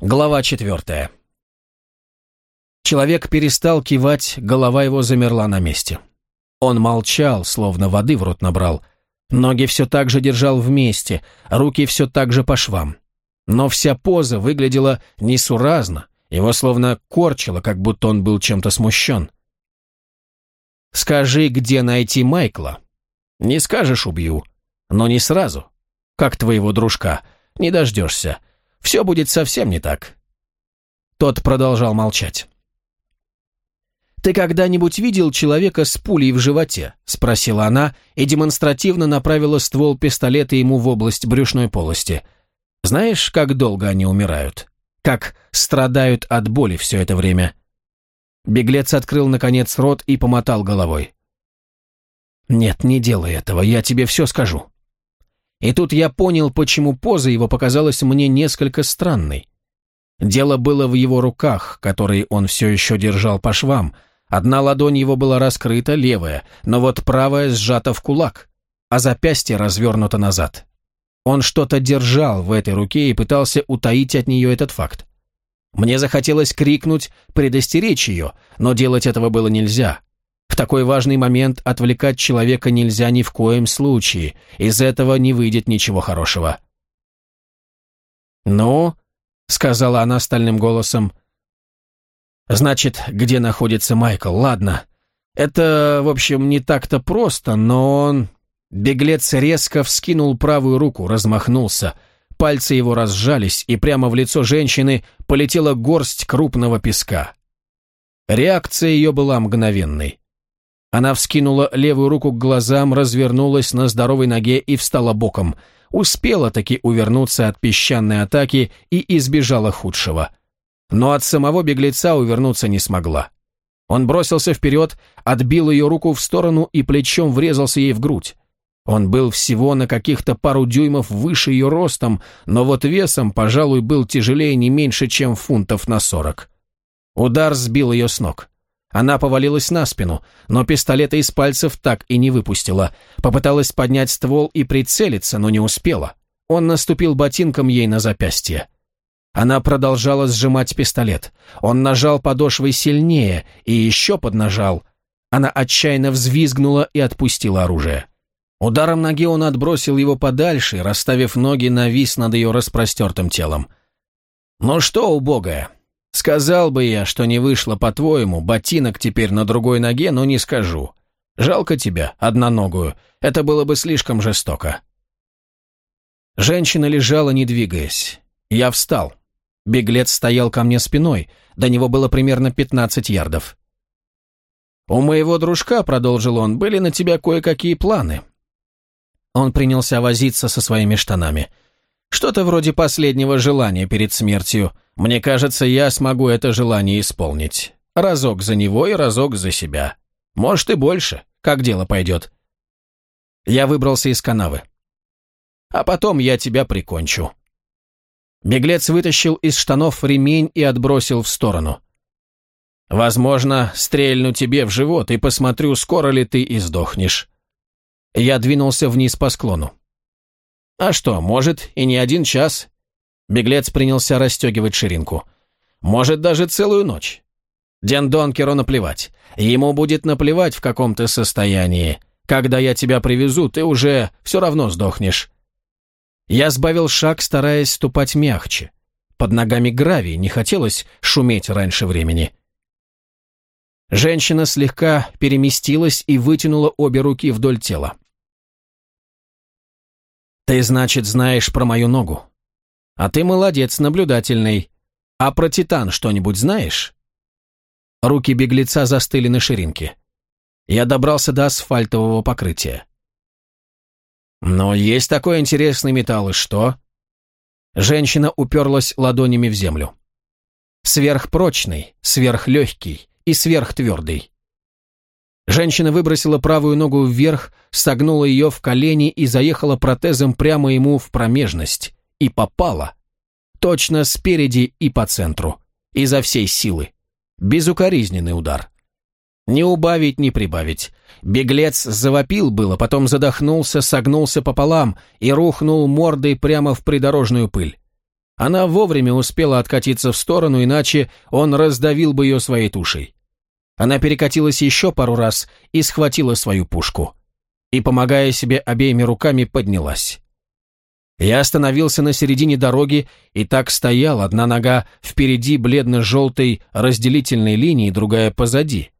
Глава четвертая. Человек перестал кивать, голова его замерла на месте. Он молчал, словно воды в рот набрал. Ноги все так же держал вместе, руки все так же по швам. Но вся поза выглядела несуразно, его словно корчило, как будто он был чем-то смущен. «Скажи, где найти Майкла?» «Не скажешь, убью. Но не сразу. Как твоего дружка. Не дождешься все будет совсем не так». Тот продолжал молчать. «Ты когда-нибудь видел человека с пулей в животе?» – спросила она и демонстративно направила ствол пистолета ему в область брюшной полости. «Знаешь, как долго они умирают? Как страдают от боли все это время?» Беглец открыл, наконец, рот и помотал головой. «Нет, не делай этого, я тебе все скажу. И тут я понял, почему поза его показалась мне несколько странной. Дело было в его руках, которые он все еще держал по швам. Одна ладонь его была раскрыта, левая, но вот правая сжата в кулак, а запястье развернуто назад. Он что-то держал в этой руке и пытался утаить от нее этот факт. Мне захотелось крикнуть, предостеречь ее, но делать этого было нельзя. Такой важный момент отвлекать человека нельзя ни в коем случае, из этого не выйдет ничего хорошего. «Ну?» — сказала она стальным голосом. «Значит, где находится Майкл? Ладно. Это, в общем, не так-то просто, но он...» Беглец резко вскинул правую руку, размахнулся. Пальцы его разжались, и прямо в лицо женщины полетела горсть крупного песка. Реакция ее была мгновенной. Она вскинула левую руку к глазам, развернулась на здоровой ноге и встала боком. Успела таки увернуться от песчаной атаки и избежала худшего. Но от самого беглеца увернуться не смогла. Он бросился вперед, отбил ее руку в сторону и плечом врезался ей в грудь. Он был всего на каких-то пару дюймов выше ее ростом, но вот весом, пожалуй, был тяжелее не меньше, чем фунтов на сорок. Удар сбил ее с ног. Она повалилась на спину, но пистолета из пальцев так и не выпустила. Попыталась поднять ствол и прицелиться, но не успела. Он наступил ботинком ей на запястье. Она продолжала сжимать пистолет. Он нажал подошвой сильнее и еще поднажал. Она отчаянно взвизгнула и отпустила оружие. Ударом ноги он отбросил его подальше, расставив ноги, навис над ее распростертым телом. «Ну что, убогая, Сказал бы я, что не вышло по-твоему, ботинок теперь на другой ноге, но не скажу. Жалко тебя, одноногую, это было бы слишком жестоко. Женщина лежала, не двигаясь. Я встал. Беглец стоял ко мне спиной, до него было примерно 15 ярдов. «У моего дружка», — продолжил он, — «были на тебя кое-какие планы». Он принялся возиться со своими штанами. Что-то вроде последнего желания перед смертью. Мне кажется, я смогу это желание исполнить. Разок за него и разок за себя. Может и больше, как дело пойдет. Я выбрался из канавы. А потом я тебя прикончу. Беглец вытащил из штанов ремень и отбросил в сторону. Возможно, стрельну тебе в живот и посмотрю, скоро ли ты издохнешь. Я двинулся вниз по склону. «А что, может, и не один час?» Беглец принялся расстегивать ширинку. «Может, даже целую ночь. Ден Донкеру наплевать. Ему будет наплевать в каком то состоянии. Когда я тебя привезу, ты уже все равно сдохнешь». Я сбавил шаг, стараясь ступать мягче. Под ногами гравий, не хотелось шуметь раньше времени. Женщина слегка переместилась и вытянула обе руки вдоль тела. «Ты, значит, знаешь про мою ногу. А ты молодец, наблюдательный. А про Титан что-нибудь знаешь?» Руки беглеца застыли на ширинке. Я добрался до асфальтового покрытия. «Но есть такой интересный металл, и что?» Женщина уперлась ладонями в землю. Сверхпрочный, сверхлегкий и сверхтвердый. Женщина выбросила правую ногу вверх, согнула ее в колени и заехала протезом прямо ему в промежность. И попала. Точно спереди и по центру. Изо всей силы. Безукоризненный удар. Не убавить, не прибавить. Беглец завопил было, потом задохнулся, согнулся пополам и рухнул мордой прямо в придорожную пыль. Она вовремя успела откатиться в сторону, иначе он раздавил бы ее своей тушей. Она перекатилась еще пару раз и схватила свою пушку. И, помогая себе обеими руками, поднялась. Я остановился на середине дороги и так стоял, одна нога впереди бледно-желтой разделительной линии, другая позади.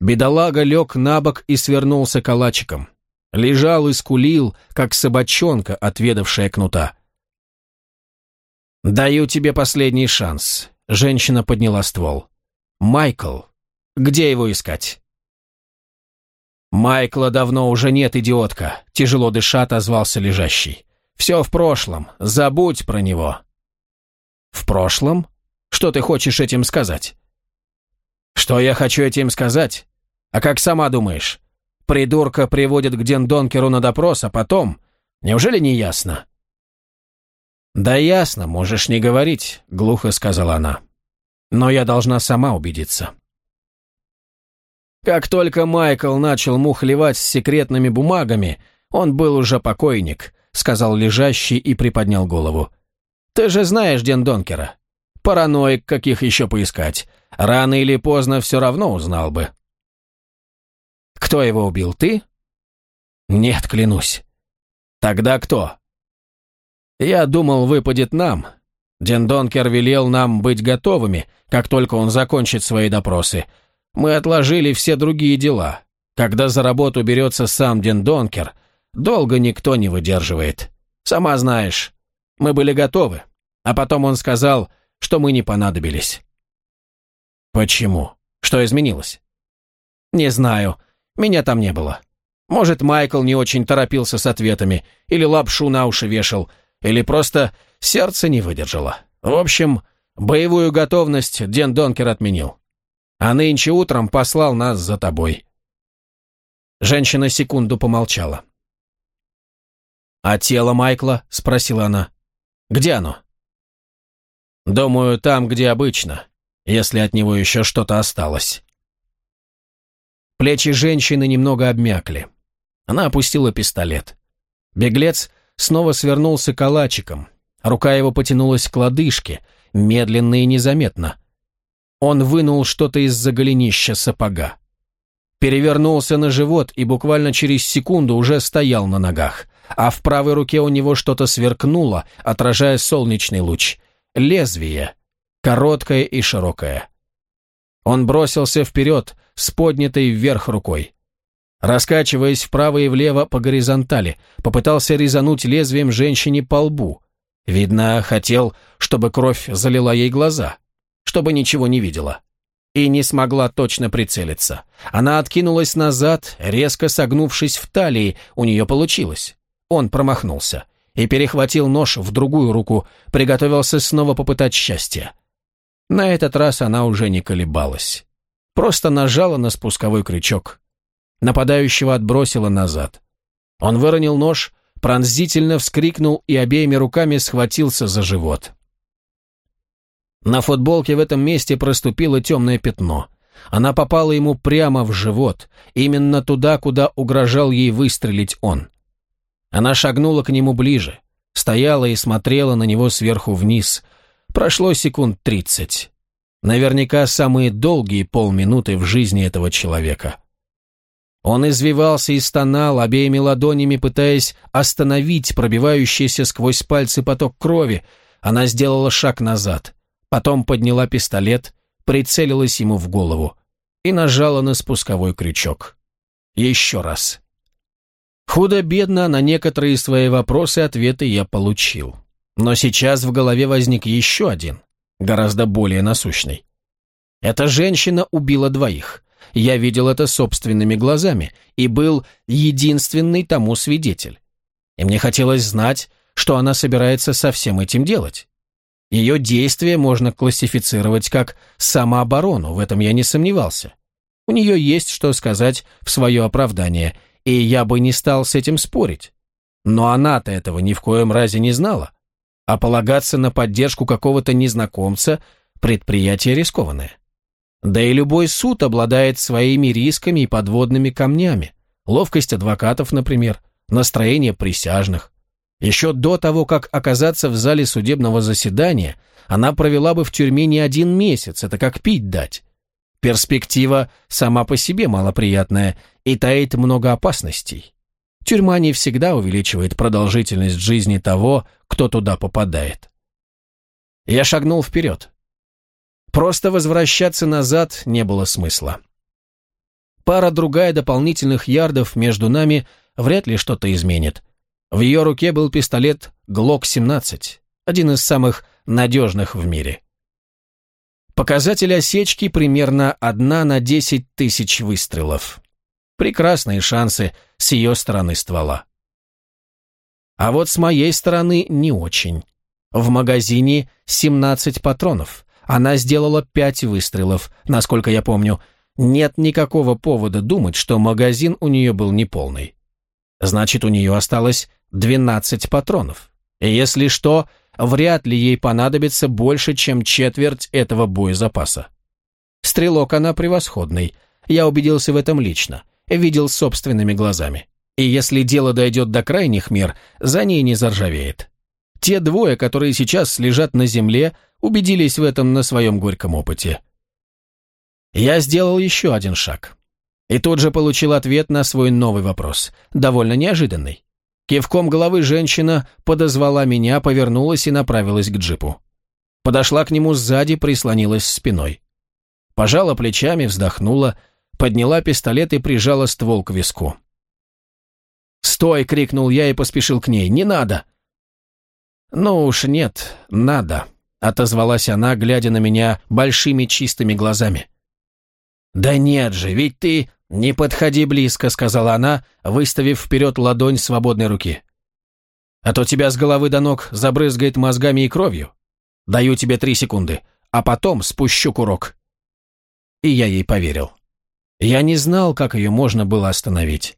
Бедолага лег на бок и свернулся калачиком. Лежал и скулил, как собачонка, отведавшая кнута. «Даю тебе последний шанс», — женщина подняла ствол. «Майкл, где его искать?» «Майкла давно уже нет, идиотка», — тяжело дыша отозвался лежащий. «Все в прошлом, забудь про него». «В прошлом? Что ты хочешь этим сказать?» «Что я хочу этим сказать? А как сама думаешь? Придурка приводят к Дендонкеру на допрос, а потом... Неужели не ясно?» «Да ясно, можешь не говорить», — глухо сказала она. «Но я должна сама убедиться». Как только Майкл начал мухлевать с секретными бумагами, он был уже покойник, сказал лежащий и приподнял голову. Ты же знаешь Ден Донкера. Параноик, каких еще поискать. Рано или поздно все равно узнал бы. Кто его убил, ты? Нет, клянусь. Тогда кто? Я думал, выпадет нам. Дендонкер велел нам быть готовыми, как только он закончит свои допросы. Мы отложили все другие дела. Когда за работу берется сам Дендонкер, долго никто не выдерживает. Сама знаешь, мы были готовы, а потом он сказал, что мы не понадобились. Почему? Что изменилось? Не знаю, меня там не было. Может, Майкл не очень торопился с ответами, или лапшу на уши вешал, или просто сердце не выдержало. В общем, боевую готовность Ден Донкер отменил. А нынче утром послал нас за тобой. Женщина секунду помолчала. «А тело Майкла?» — спросила она. «Где оно?» «Думаю, там, где обычно, если от него еще что-то осталось». Плечи женщины немного обмякли. Она опустила пистолет. Беглец снова свернулся калачиком. Рука его потянулась к лодыжке, медленно и незаметно. Он вынул что-то из-за голенища сапога. Перевернулся на живот и буквально через секунду уже стоял на ногах, а в правой руке у него что-то сверкнуло, отражая солнечный луч. Лезвие, короткое и широкое. Он бросился вперед с поднятой вверх рукой. Раскачиваясь вправо и влево по горизонтали, попытался резануть лезвием женщине по лбу. Видно, хотел, чтобы кровь залила ей глаза, чтобы ничего не видела. И не смогла точно прицелиться. Она откинулась назад, резко согнувшись в талии, у нее получилось. Он промахнулся и перехватил нож в другую руку, приготовился снова попытать счастье. На этот раз она уже не колебалась. Просто нажала на спусковой крючок. Нападающего отбросило назад. Он выронил нож, пронзительно вскрикнул и обеими руками схватился за живот. На футболке в этом месте проступило темное пятно. Она попала ему прямо в живот, именно туда, куда угрожал ей выстрелить он. Она шагнула к нему ближе, стояла и смотрела на него сверху вниз. Прошло секунд тридцать. Наверняка самые долгие полминуты в жизни этого человека. Он извивался и стонал, обеими ладонями пытаясь остановить пробивающийся сквозь пальцы поток крови. Она сделала шаг назад, потом подняла пистолет, прицелилась ему в голову и нажала на спусковой крючок. Еще раз. Худо-бедно на некоторые свои вопросы ответы я получил. Но сейчас в голове возник еще один, гораздо более насущный. Эта женщина убила двоих. Я видел это собственными глазами и был единственный тому свидетель. И мне хотелось знать, что она собирается со всем этим делать. Ее действия можно классифицировать как самооборону, в этом я не сомневался. У нее есть что сказать в свое оправдание, и я бы не стал с этим спорить. Но она-то этого ни в коем разе не знала. А полагаться на поддержку какого-то незнакомца – предприятие рискованное. Да и любой суд обладает своими рисками и подводными камнями. Ловкость адвокатов, например, настроение присяжных. Еще до того, как оказаться в зале судебного заседания, она провела бы в тюрьме не один месяц, это как пить дать. Перспектива сама по себе малоприятная и таит много опасностей. Тюрьма не всегда увеличивает продолжительность жизни того, кто туда попадает. Я шагнул вперед. Просто возвращаться назад не было смысла. Пара-другая дополнительных ярдов между нами вряд ли что-то изменит. В ее руке был пистолет Glock-17, один из самых надежных в мире. Показатель осечки примерно 1 на 10 тысяч выстрелов. Прекрасные шансы с ее стороны ствола. А вот с моей стороны не очень. В магазине 17 патронов. Она сделала 5 выстрелов, насколько я помню. Нет никакого повода думать, что магазин у нее был неполный. Значит, у нее осталось 12 патронов. И если что, вряд ли ей понадобится больше, чем четверть этого боезапаса. Стрелок она превосходный. Я убедился в этом лично видел собственными глазами. И если дело дойдет до крайних мер, за ней не заржавеет. Те двое, которые сейчас лежат на земле, убедились в этом на своем горьком опыте. Я сделал еще один шаг. И тут же получил ответ на свой новый вопрос, довольно неожиданный. Кивком головы женщина подозвала меня, повернулась и направилась к джипу. Подошла к нему сзади, прислонилась спиной. Пожала плечами, вздохнула, подняла пистолет и прижала ствол к виску. «Стой!» — крикнул я и поспешил к ней. «Не надо!» «Ну уж нет, надо», — отозвалась она, глядя на меня большими чистыми глазами. «Да нет же, ведь ты...» «Не подходи близко», — сказала она, выставив вперед ладонь свободной руки. «А то тебя с головы до ног забрызгает мозгами и кровью. Даю тебе три секунды, а потом спущу курок». И я ей поверил. Я не знал, как ее можно было остановить.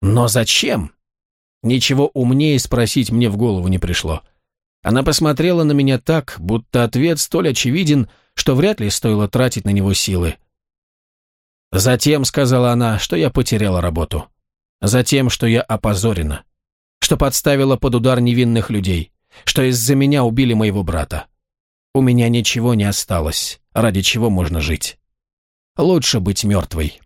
Но зачем? Ничего умнее спросить мне в голову не пришло. Она посмотрела на меня так, будто ответ столь очевиден, что вряд ли стоило тратить на него силы. Затем, сказала она, что я потеряла работу. Затем, что я опозорена. Что подставила под удар невинных людей. Что из-за меня убили моего брата. У меня ничего не осталось, ради чего можно жить. Лучше быть мертвой.